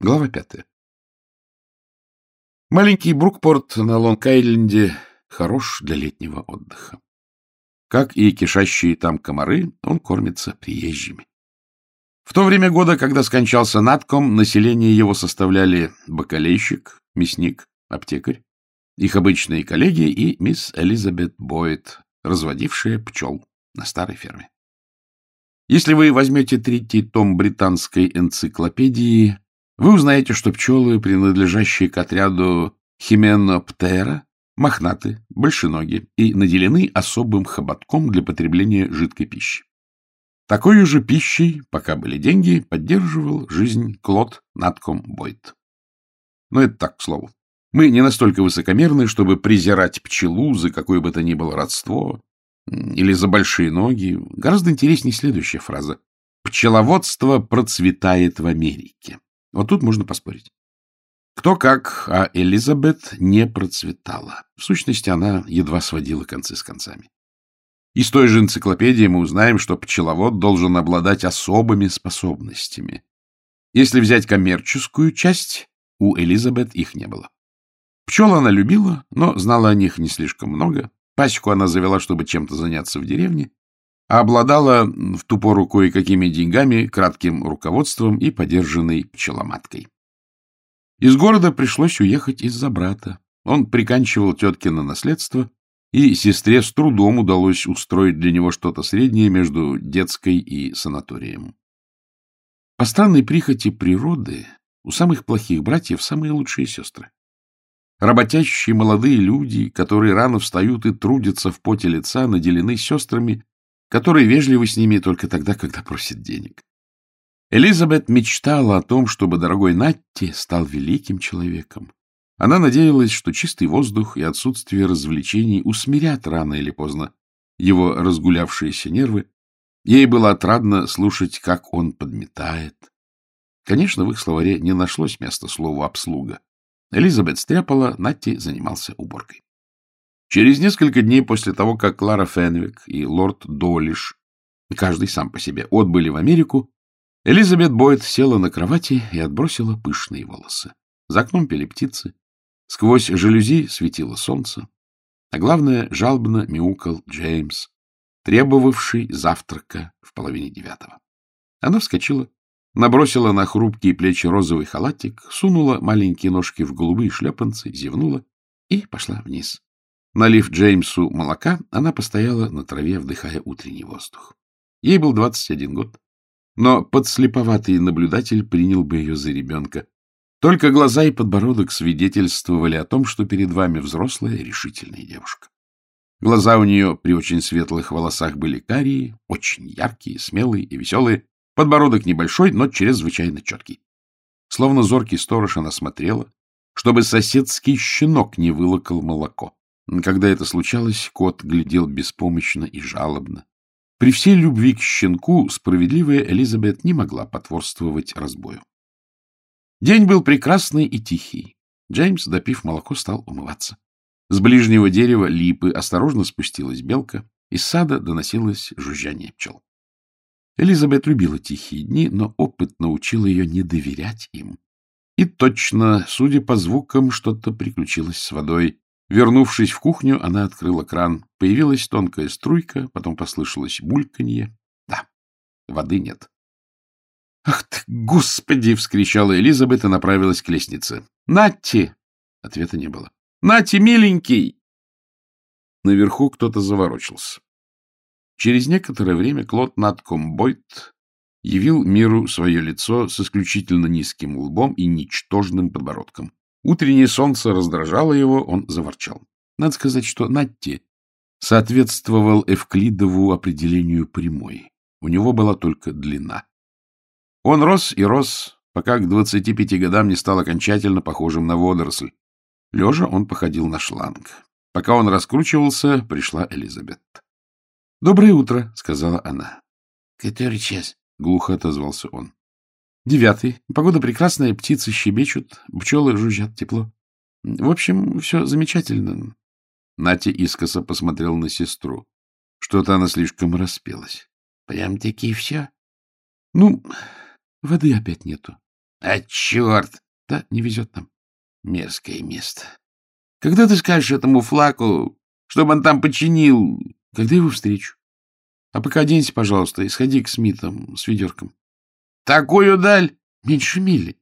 Глава пятая. Маленький Брукпорт на Лонг-Айленде хорош для летнего отдыха. Как и кишащие там комары, он кормится приезжими. В то время года, когда скончался Натком, население его составляли бакалейщик, мясник, аптекарь, их обычные коллеги и мисс Элизабет Бойд, разводившая пчел на старой ферме. Если вы возьмете третий том британской энциклопедии, вы узнаете, что пчелы, принадлежащие к отряду хименоптера, мохнаты, большеноги и наделены особым хоботком для потребления жидкой пищи. Такой же пищей, пока были деньги, поддерживал жизнь Клод Натком Бойт. Но это так, к слову. Мы не настолько высокомерны, чтобы презирать пчелу за какое бы то ни было родство или за большие ноги. Гораздо интереснее следующая фраза. «Пчеловодство процветает в Америке». Вот тут можно поспорить. Кто как, а Элизабет не процветала. В сущности, она едва сводила концы с концами. Из той же энциклопедии мы узнаем, что пчеловод должен обладать особыми способностями. Если взять коммерческую часть, у Элизабет их не было. Пчел она любила, но знала о них не слишком много. Пасеку она завела, чтобы чем-то заняться в деревне, а обладала в ту пору кое-какими деньгами, кратким руководством и подержанной пчеломаткой. Из города пришлось уехать из-за брата. Он приканчивал теткино наследство, и сестре с трудом удалось устроить для него что-то среднее между детской и санаторием. По странной прихоти природы у самых плохих братьев самые лучшие сестры. Работящие молодые люди, которые рано встают и трудятся в поте лица, наделены сестрами, которые вежливы с ними только тогда, когда просят денег. Элизабет мечтала о том, чтобы дорогой Натти стал великим человеком. Она надеялась, что чистый воздух и отсутствие развлечений усмирят рано или поздно его разгулявшиеся нервы. Ей было отрадно слушать, как он подметает. Конечно, в их словаре не нашлось места слову «обслуга». Элизабет стряпала, Натти занимался уборкой. Через несколько дней после того, как Клара Фенвик и лорд Долиш, каждый сам по себе, отбыли в Америку, Элизабет Бойд села на кровати и отбросила пышные волосы. За окном пели птицы, сквозь жалюзи светило солнце, а главное, жалобно мяукал Джеймс, требовавший завтрака в половине девятого. Она вскочила, набросила на хрупкие плечи розовый халатик, сунула маленькие ножки в голубые шлепанцы, зевнула и пошла вниз. Налив Джеймсу молока, она постояла на траве, вдыхая утренний воздух. Ей был 21 год, но подслеповатый наблюдатель принял бы ее за ребенка. Только глаза и подбородок свидетельствовали о том, что перед вами взрослая решительная девушка. Глаза у нее при очень светлых волосах были карие, очень яркие, смелые и веселые, подбородок небольшой, но чрезвычайно четкий. Словно зоркий сторож она смотрела, чтобы соседский щенок не вылокал молоко. Когда это случалось, кот глядел беспомощно и жалобно. При всей любви к щенку справедливая Элизабет не могла потворствовать разбою. День был прекрасный и тихий. Джеймс, допив молоко, стал умываться. С ближнего дерева липы осторожно спустилась белка, из сада доносилось жужжание пчел. Элизабет любила тихие дни, но опыт научил ее не доверять им. И точно, судя по звукам, что-то приключилось с водой. Вернувшись в кухню, она открыла кран. Появилась тонкая струйка, потом послышалось бульканье. Да, воды нет. «Ах ты, господи!» — вскричала Элизабет и направилась к лестнице. «Натти!» — ответа не было. «Натти, миленький!» Наверху кто-то заворочился. Через некоторое время Клод Наткомбойт явил миру свое лицо с исключительно низким лбом и ничтожным подбородком. Утреннее солнце раздражало его, он заворчал. Надо сказать, что Натти соответствовал Эвклидову определению прямой. У него была только длина. Он рос и рос, пока к 25 годам не стал окончательно похожим на водоросль. Лежа он походил на шланг. Пока он раскручивался, пришла Элизабет. — Доброе утро, — сказала она. — Который час? — глухо отозвался он. Девятый. Погода прекрасная, птицы щебечут, пчелы жужжат тепло. В общем, все замечательно. Натя искоса посмотрел на сестру. Что-то она слишком распелась. Прям-таки все? Ну, воды опять нету. — А черт! Да, не везет нам. Мерзкое место. Когда ты скажешь этому флаку, чтобы он там починил? Когда его встречу? А пока оденься, пожалуйста, и сходи к Смитам с ведерком. Такую даль? Меньше мили.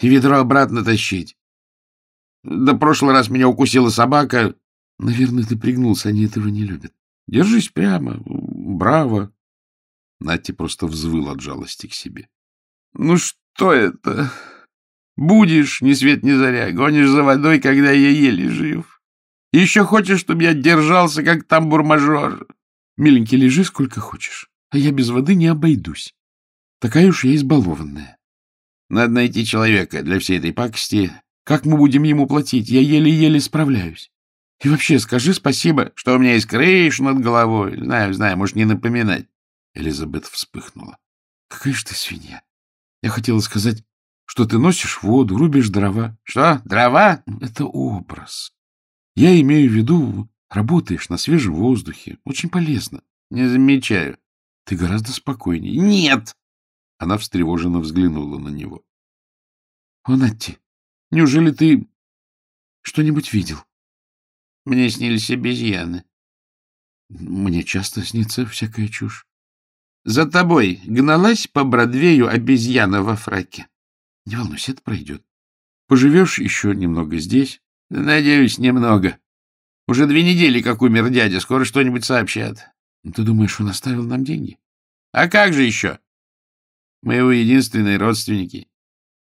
И ведро обратно тащить. Да прошлый раз меня укусила собака. Наверное, ты пригнулся, они этого не любят. Держись прямо. Браво. Натти просто взвыл от жалости к себе. Ну что это? Будешь, ни свет ни заря, гонишь за водой, когда я еле жив. Еще хочешь, чтобы я держался, как тамбур-мажор? Миленький, лежи сколько хочешь, а я без воды не обойдусь. Такая уж я избалованная. Надо найти человека для всей этой пакости. Как мы будем ему платить? Я еле-еле справляюсь. И вообще, скажи спасибо, что у меня есть крыша над головой. Знаю, знаю, можешь не напоминать. Элизабет вспыхнула. Какая же ты свинья. Я хотела сказать, что ты носишь воду, рубишь дрова. Что, дрова? Это образ. Я имею в виду, работаешь на свежем воздухе. Очень полезно. Не замечаю. Ты гораздо спокойнее. Нет! Она встревоженно взглянула на него. — О, Натти, неужели ты что-нибудь видел? — Мне снились обезьяны. — Мне часто снится всякая чушь. — За тобой гналась по Бродвею обезьяна во фраке. — Не волнуйся, это пройдет. Поживешь еще немного здесь? — Надеюсь, немного. Уже две недели, как умер дядя, скоро что-нибудь сообщат. — Ты думаешь, он оставил нам деньги? — А как же еще? Мы его единственные родственники.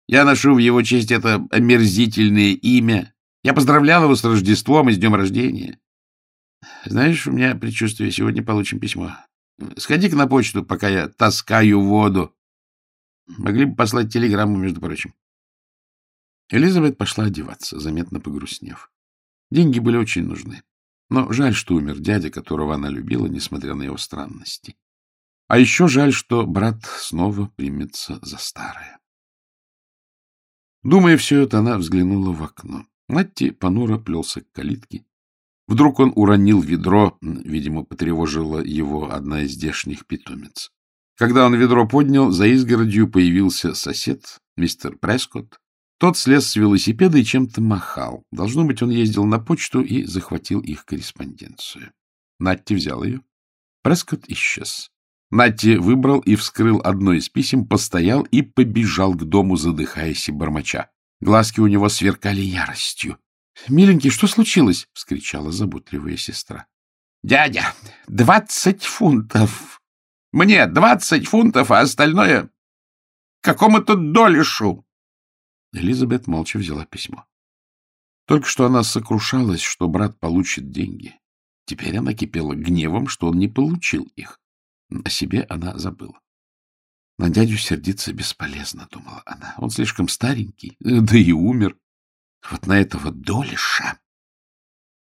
Я ношу в его честь это омерзительное имя. Я поздравлял его с Рождеством и с днем рождения. Знаешь, у меня предчувствие, сегодня получим письмо. Сходи-ка на почту, пока я таскаю воду. Могли бы послать телеграмму, между прочим. Элизабет пошла одеваться, заметно погрустнев. Деньги были очень нужны. Но жаль, что умер дядя, которого она любила, несмотря на его странности. А еще жаль, что брат снова примется за старое. Думая все это, она взглянула в окно. Натти понуро плелся к калитке. Вдруг он уронил ведро, видимо, потревожила его одна из здешних питомец. Когда он ведро поднял, за изгородью появился сосед, мистер Прескотт. Тот слез с велосипеда и чем-то махал. Должно быть, он ездил на почту и захватил их корреспонденцию. Натти взял ее. Прескотт исчез. Натти выбрал и вскрыл одно из писем, постоял и побежал к дому, задыхаясь и бормоча. Глазки у него сверкали яростью. — Миленький, что случилось? — вскричала заботливая сестра. — Дядя, двадцать фунтов! Мне двадцать фунтов, а остальное какому-то долишу! Элизабет молча взяла письмо. Только что она сокрушалась, что брат получит деньги. Теперь она кипела гневом, что он не получил их. О себе она забыла. На дядю сердиться бесполезно, думала она. Он слишком старенький, да и умер. Вот на этого долиша.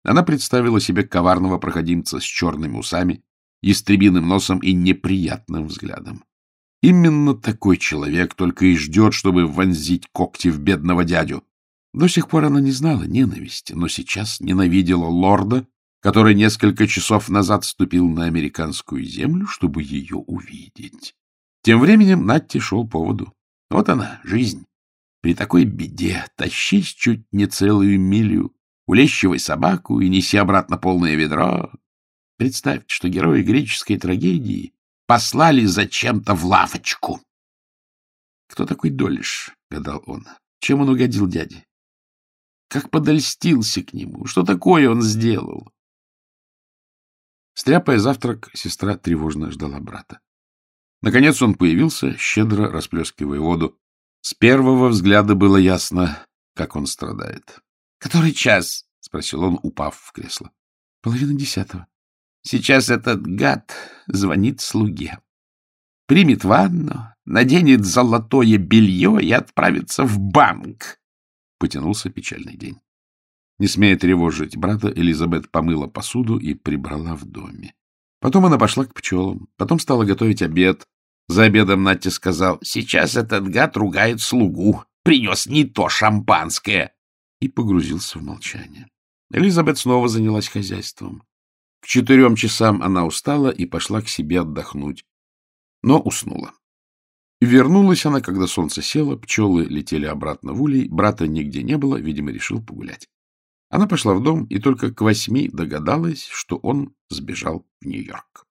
Она представила себе коварного проходимца с черными усами, ястребиным носом и неприятным взглядом. Именно такой человек только и ждет, чтобы вонзить когти в бедного дядю. До сих пор она не знала ненависти, но сейчас ненавидела лорда, который несколько часов назад ступил на американскую землю, чтобы ее увидеть. Тем временем Натти шел по воду. Вот она, жизнь. При такой беде тащись чуть не целую милю, улещивай собаку и неси обратно полное ведро. Представьте, что герои греческой трагедии послали зачем-то в лавочку. Кто такой Долиш? — гадал он. Чем он угодил дяде? Как подольстился к нему? Что такое он сделал? Стряпая завтрак, сестра тревожно ждала брата. Наконец он появился, щедро расплескивая воду. С первого взгляда было ясно, как он страдает. — Который час? — спросил он, упав в кресло. — Половина десятого. Сейчас этот гад звонит слуге. Примет ванну, наденет золотое белье и отправится в банк. Потянулся печальный день. Не смея тревожить брата, Элизабет помыла посуду и прибрала в доме. Потом она пошла к пчелам, потом стала готовить обед. За обедом Натя сказал, «Сейчас этот гад ругает слугу, принес не то шампанское!» и погрузился в молчание. Элизабет снова занялась хозяйством. К четырем часам она устала и пошла к себе отдохнуть, но уснула. Вернулась она, когда солнце село, пчелы летели обратно в улей, брата нигде не было, видимо, решил погулять. Она пошла в дом и только к восьми догадалась, что он сбежал в Нью-Йорк.